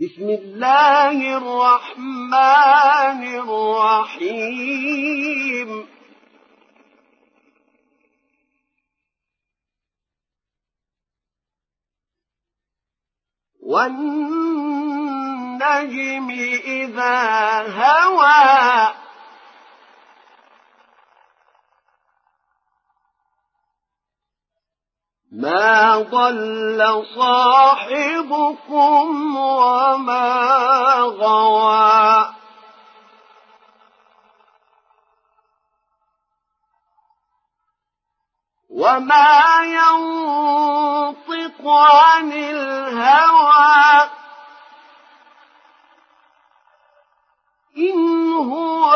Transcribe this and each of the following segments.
بسم الله الرحمن الرحيم. والنجم إذا هوى ما ضل صاحبكم وما غوى. وما ينطق عن الهوى. إن هو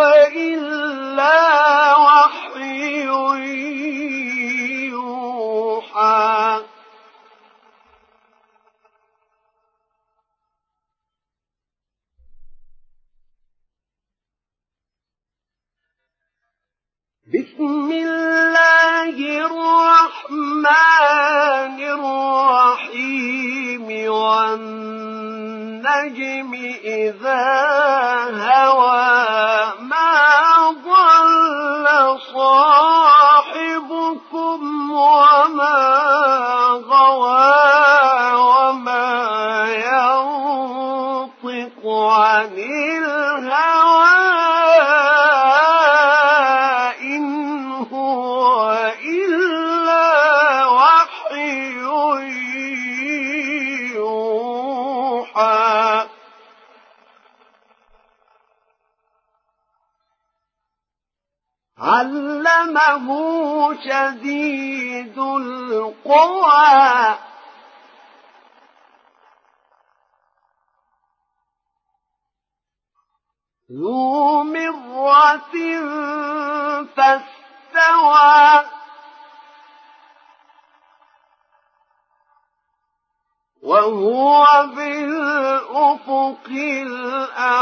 شديد القوى. ذو مرة فاستوى. وهو بالأفق الأعلى.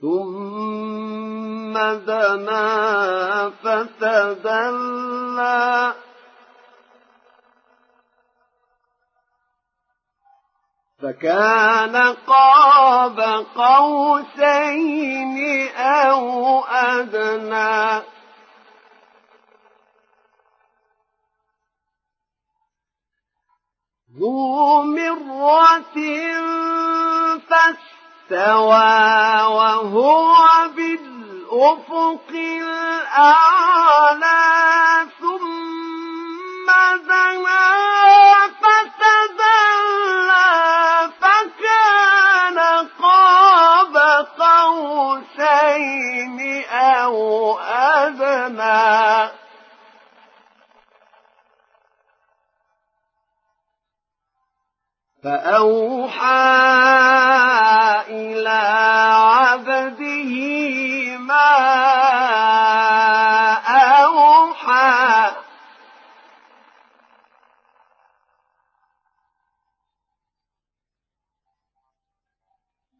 ثم دنا فتدلى. فكان قاب قوسين أو أدنى. ذو مرة فاستوى وهو بالأفق الأعلى ثم دنا فتدلى فكان قاب قوسين أو أدنى فأوحى إلى عبده ما أوحى.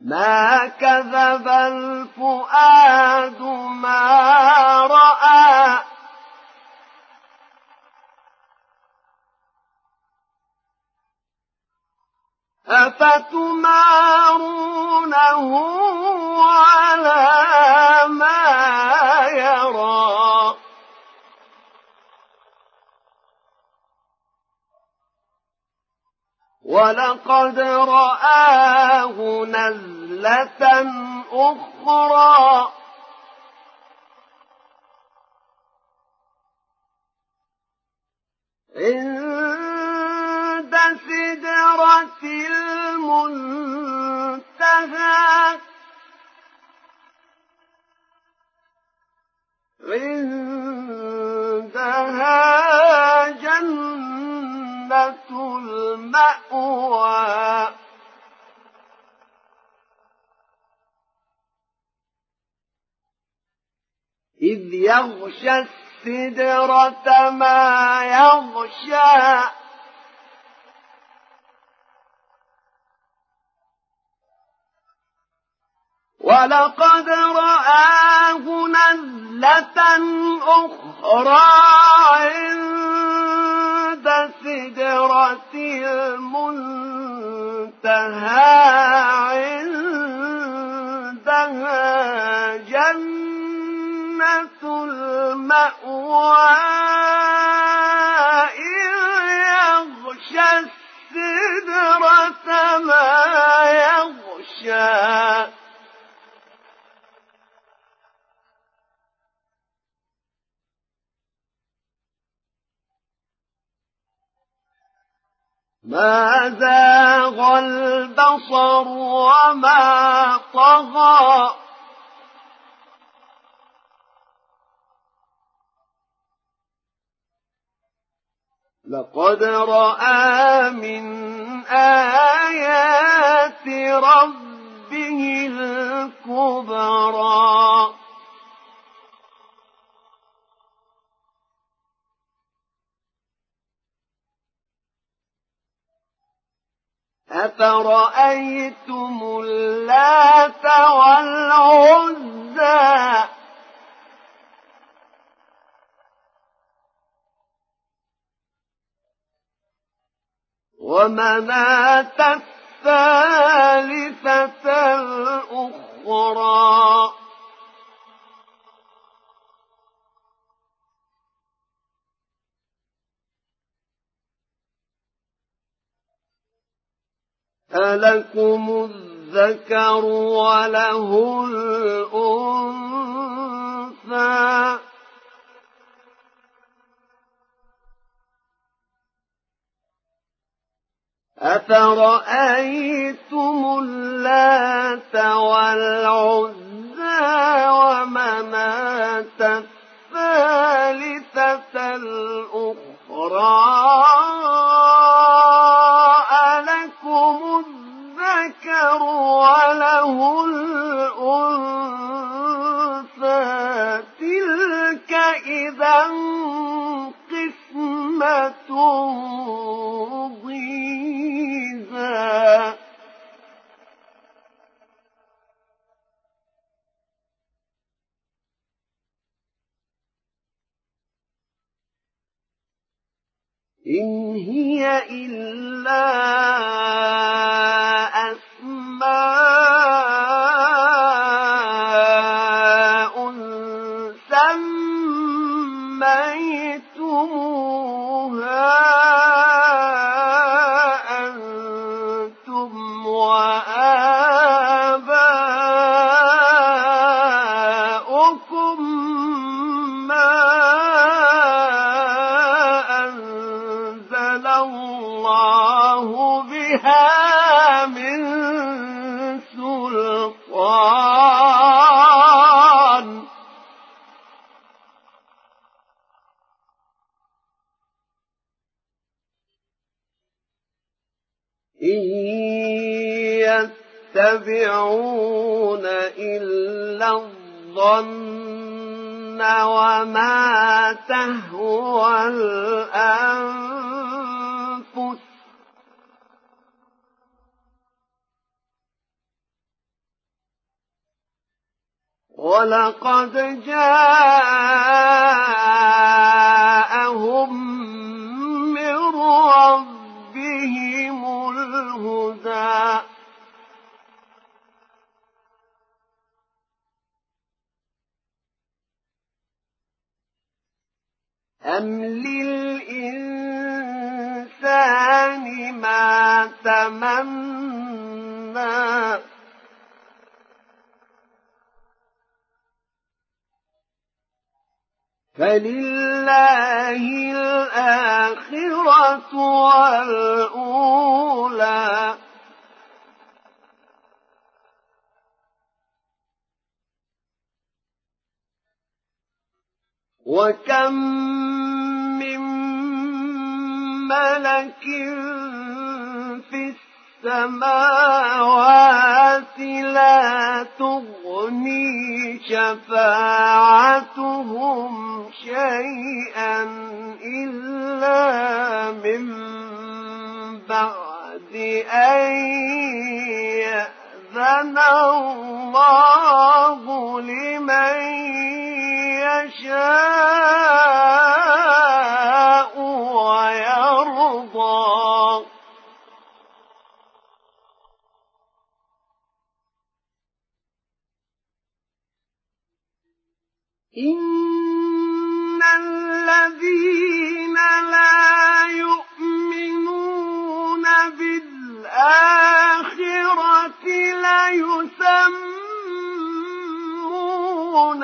ما كذب الفؤاد ما رأى أفتمارونه على ما يرى ولقد رآه نزلة أخرى عند سدرة المنتهى. عندها جنة المأوى. إذ يغشى السدرة ما يغشى. ولقد رآه نزلة أخرى عند سدرة المنتهى عندها جنة المأوى إذ يغشى السدرة ما يغشى. زاغ البصر وما طغى لقد رأى من آيات ربه الكبرى أفرأيتم اللات والعزى؟ ومناة الثالثة الأخرى؟ ألكم الذكر وله الأنثى. أفرأيتم اللات والعزى ومناة الثالثة الأخرى؟ إذا قسمة بها من سلطان. إن يتبعون إلا الظن وما تهوى الأنفس ولقد جاءهم من ربهم الهدى. أم للإنسان ما تمنى فلله الآخرة والأولى وكم من ملك في السماوات لا تغني شفاعتهم أن يأذن الله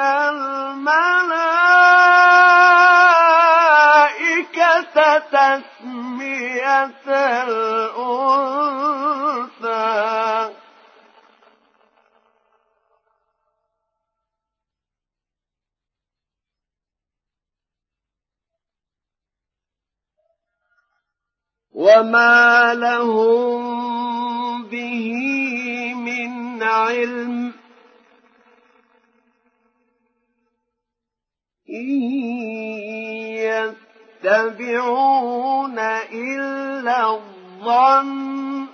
الملائكة تسمية الأنثى. وما له يتبعون إلا الظن.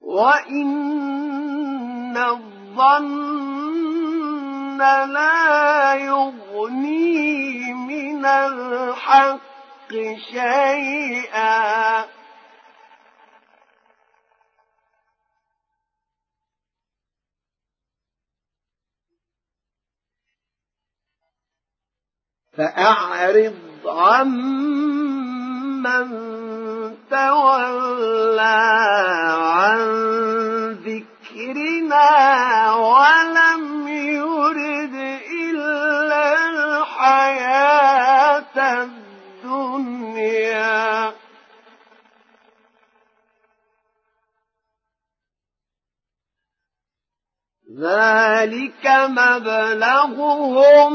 وإن الظن لا يغني من الحق شيئا. فأعرض عمن تولى عن ذكرنا ولم يرد إلا الحياة الدنيا. ذلك مبلغهم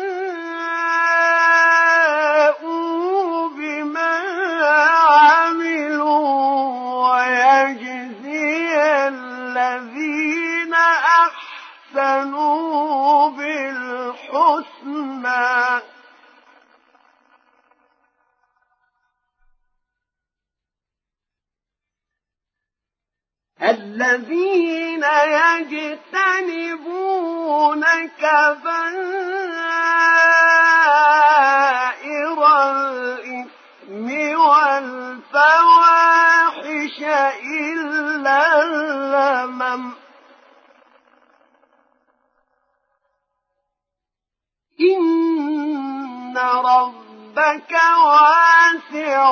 واسع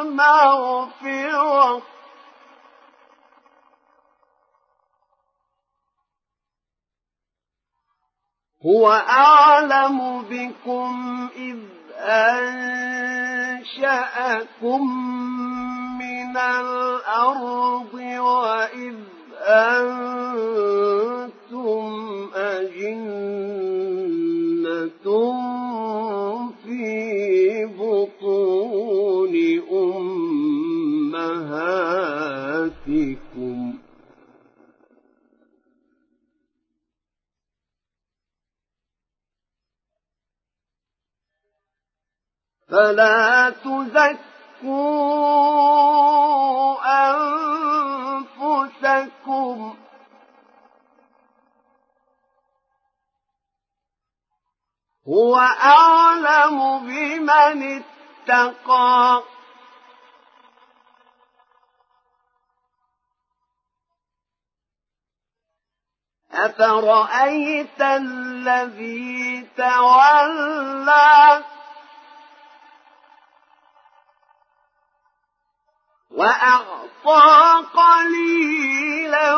المغفرة هو أعلم بكم إذ أنشأكم من الأرض وإذ أنتم أجنة فلا تزكوا أنفسكم. هو أعلم بمن اتقى. أفرأيت الذي تولى؟ وأعطى قليلا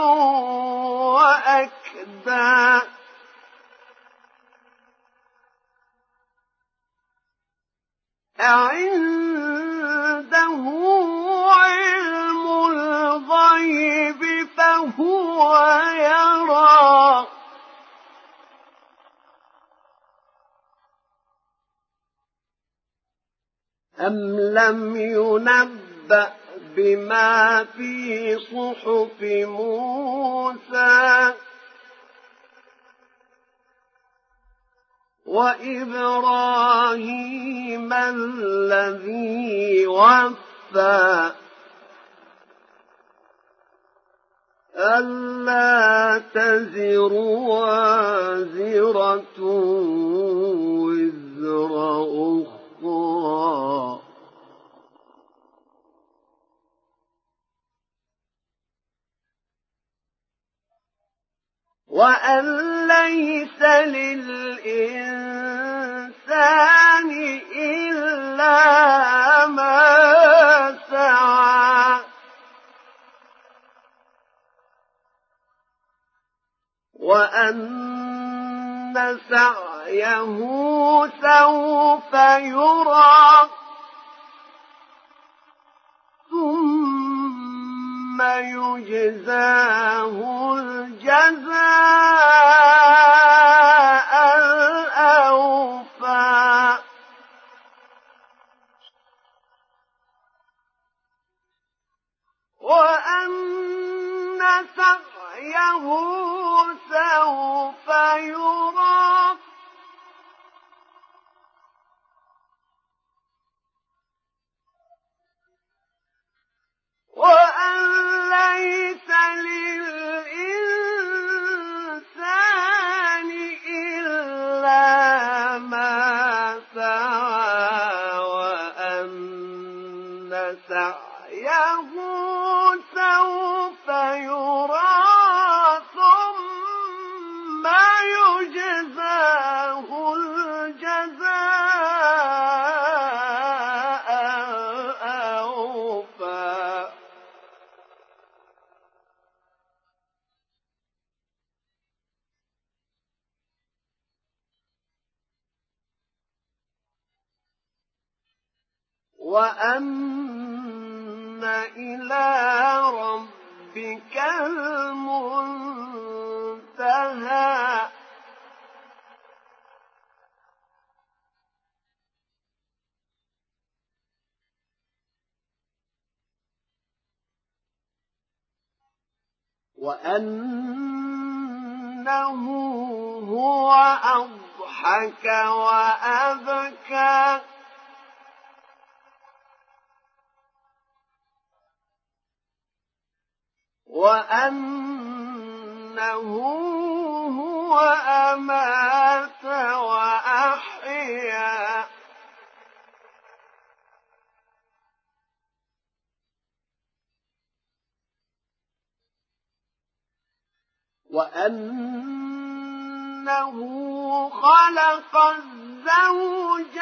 وأكدى. أعنده علم الغيب فهو يرى. أم لم ينبأ بما في صحف موسى. وإبراهيم الذي وفى. ألا تزر وازرة وزر أخرى. وأن ليس للإنسان إلا ما سعى وأن سعيه سوف يرى يجزاه الجزاء. وأن إلى ربك المنتهى وأنه هو أضحك وأبكى وأنه هو أمات وأحيا. وأنه خلق الزوجين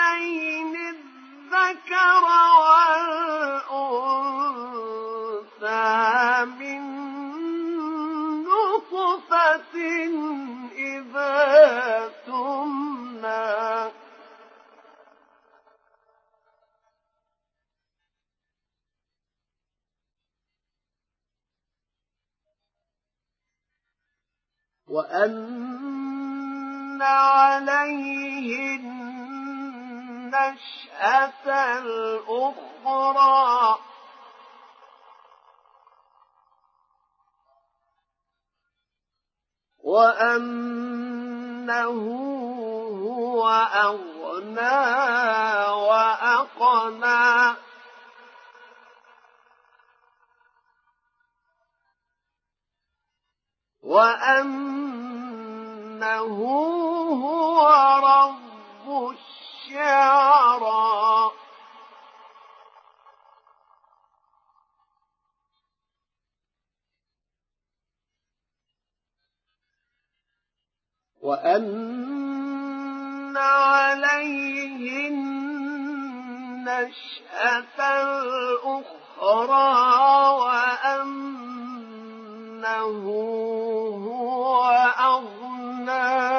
الذكر والأنثى من إذا تمنى. وأن عليه النشأة الأخرى. وأنه هو أغنى وأقنى وأنه هو رب الشعرى وأن عليه النشأة الأخرى وأنه هو أغنى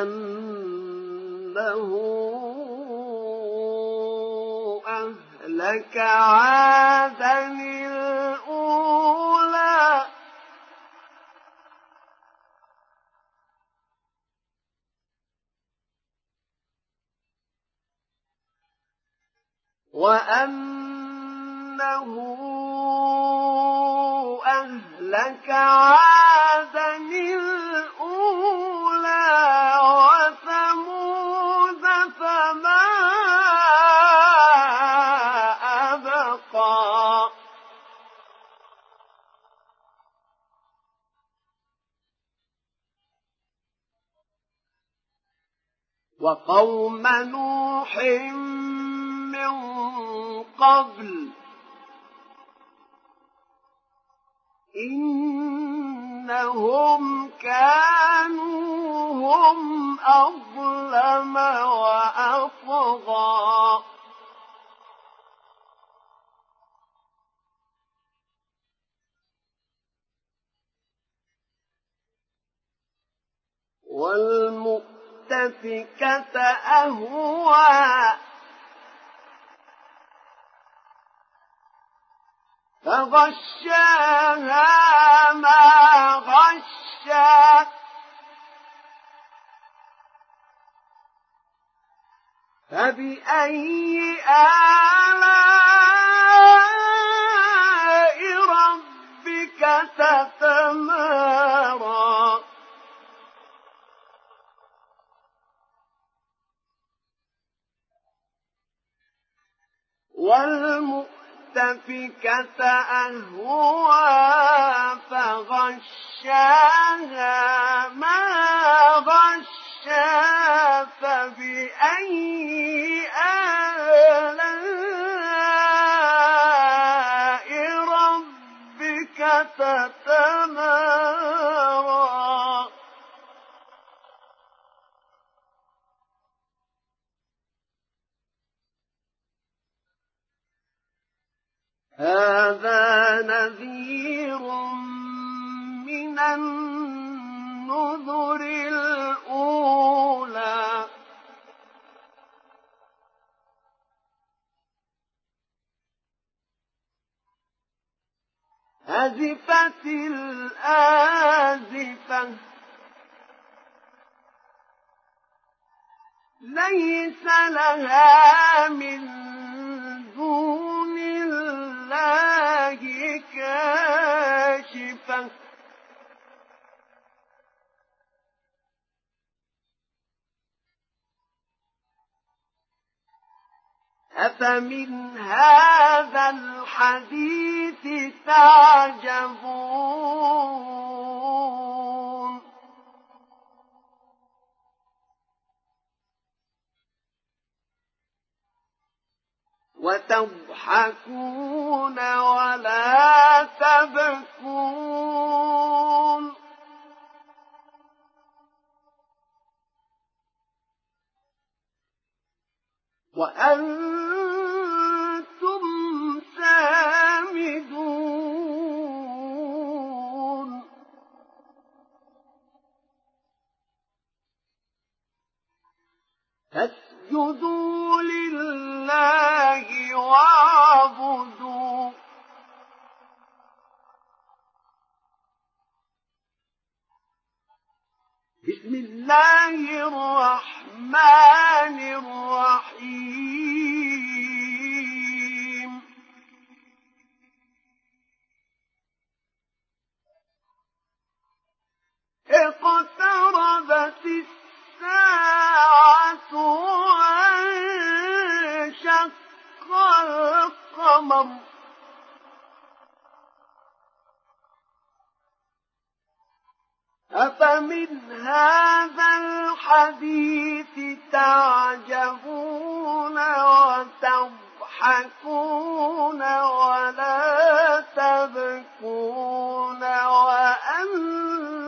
وأنه والمؤتفكة أهوى. فغشاها ما غشا فبأي آلاء ربك تتمارى والمؤمنين المؤتفكة أهوى فغشاها ما غشا فبأي أفمن هذا الحديث تعجبون وتضحكون ولا تبكون وأنتم فاسجدوا لله واعبدوا. بسم الله الرحمن الرحيم. اقتربت القمر أفمن هذا الحديث تعجبون وتضحكون ولا تبكون وأنتم